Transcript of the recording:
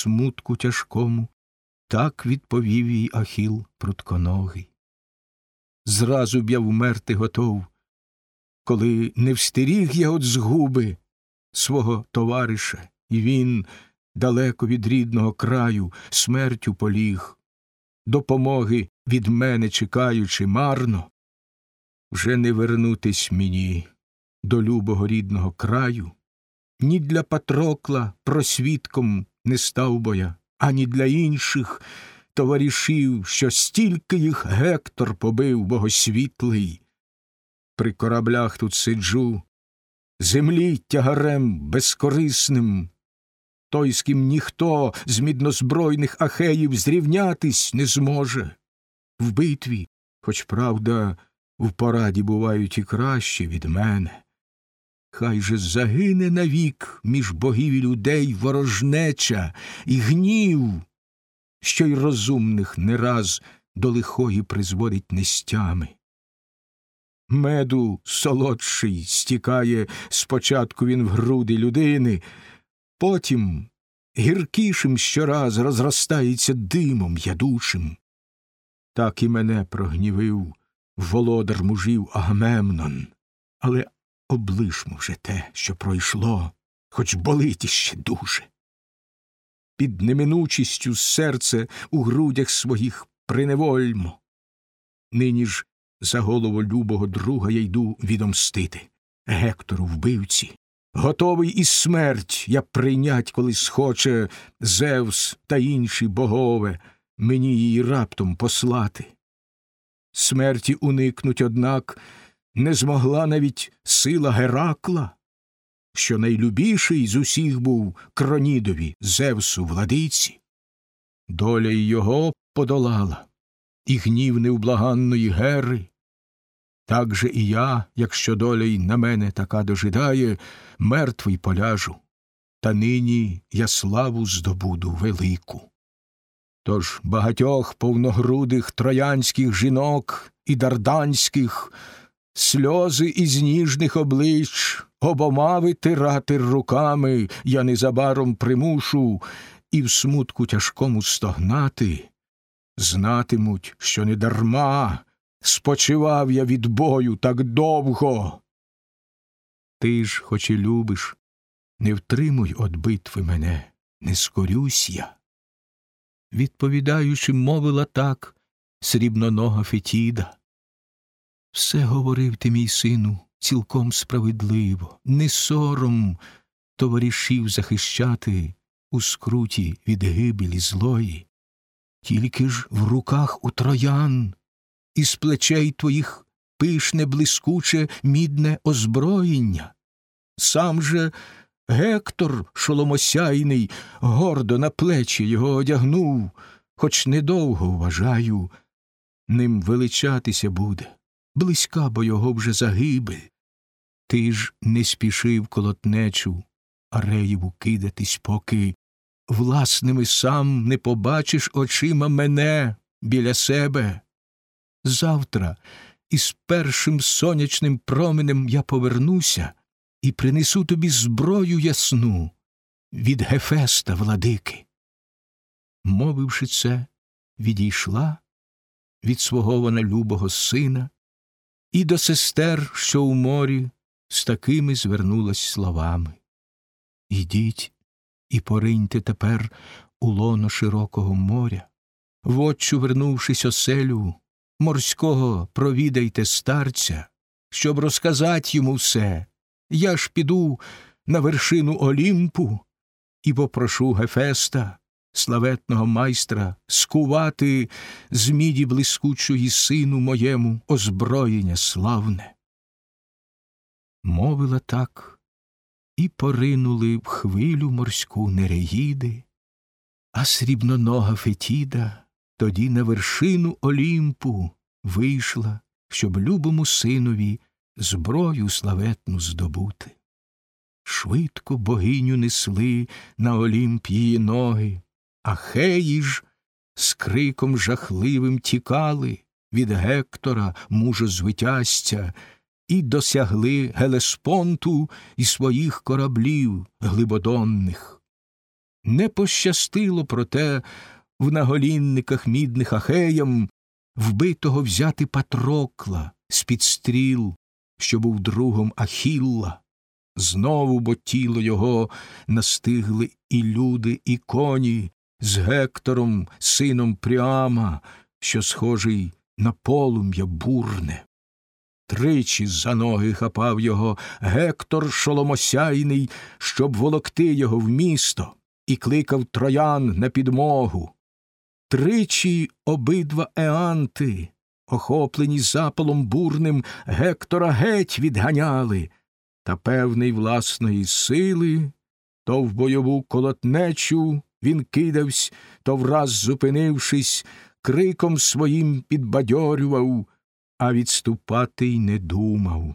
смутку тяжкому, так відповів їй Ахіл прутконогий. Зразу б я вмерти готов, коли не встеріг я от згуби свого товариша, і він, далеко від рідного краю, смертю поліг, допомоги від мене чекаючи марно, вже не вернутись мені до любого рідного краю, ні для Патрокла просвідком не став бо я, ані для інших товаришів, що стільки їх Гектор побив богосвітлий. При кораблях тут сиджу, землі тягарем безкорисним, той, з ким ніхто з міднозбройних ахеїв зрівнятись не зможе. В битві, хоч правда, в пораді бувають і краще від мене. Хай же загине навік між богів і людей ворожнеча і гнів, що й розумних не раз до лихої призводить нестями. Меду солодший стікає спочатку він в груди людини, потім гіркішим щораз розростається димом ядучим. Так і мене прогнівив володар мужів Агамемнон, але облишмо вже те, що пройшло, хоч болить іще дуже. Під неминучістю серце у грудях своїх приневольмо. Нині ж за голову любого друга я йду відомстити. Гектору вбивці. Готовий і смерть я прийнять, коли схоче Зевс та інші богове мені її раптом послати. Смерті уникнуть, однак, не змогла навіть сила Геракла, що найлюбіший з усіх був кронідові Зевсу владиці. Доля й його подолала, і гнів невблаганної Гери. Так же і я, якщо доля й на мене така дожидає, мертвий поляжу, та нині я славу здобуду велику. Тож багатьох повногрудих троянських жінок і дарданських сльози із ніжних облич обома витирати руками я незабаром примушу і в смутку тяжкому стогнати, знатимуть, що не дарма спочивав я від бою так довго. Ти ж, хоч і любиш, не втримуй од битви мене, не скорюсь я. Відповідаючи, мовила так срібнонога Фетіда. Все говорив ти, мій сину, цілком справедливо, не сором товаришів захищати у скруті від гибелі злої, тільки ж в руках у троян із плечей твоїх пишне, блискуче, мідне озброєння. Сам же Гектор шоломосяйний гордо на плечі його одягнув, хоч недовго вважаю, ним величатися буде, близька бо його вже загибель. Ти ж не спішив колотнечу Ареєву кидатись, поки власними сам не побачиш очима мене біля себе. Завтра із першим сонячним променем я повернуся і принесу тобі зброю ясну від Гефеста, владики. Мовивши це, відійшла від свого вона любого сина і до сестер, що у морі, з такими звернулась словами Ідіть і пориньте тепер у лоно широкого моря, вотчу, вернувшись оселю, морського провідайте старця, щоб розказати йому все. Я ж піду на вершину Олімпу і попрошу Гефеста, славетного майстра, скувати з міді блискучої сину моєму озброєння славне. Мовила так, і поринули в хвилю морську нереїди, а срібнонога Фетіда тоді на вершину Олімпу вийшла, щоб любому синові зброю славетну здобути. Швидко богиню несли на Олімп її ноги, а хеї ж з криком жахливим тікали від Гектора, мужа звитязця, і досягли Гелеспонту і своїх кораблів глибодонних. Не пощастило, проте в наголінниках мідних ахеям вбитого взяти Патрокла з-під стріл, що був другом Ахілла. Знову бо тіло його настигли і люди, і коні з Гектором, сином Пріама, що схожий на полум'я бурне. Тричі за ноги хапав його Гектор шоломосяйний, щоб волокти його в місто, і кликав троян на підмогу. Тричі обидва еанти, охоплені запалом бурним, Гектора геть відганяли, та певний власної сили, то в бойову колотнечу він кидавсь, то враз зупинившись, криком своїм підбадьорював, а відступати й не думав.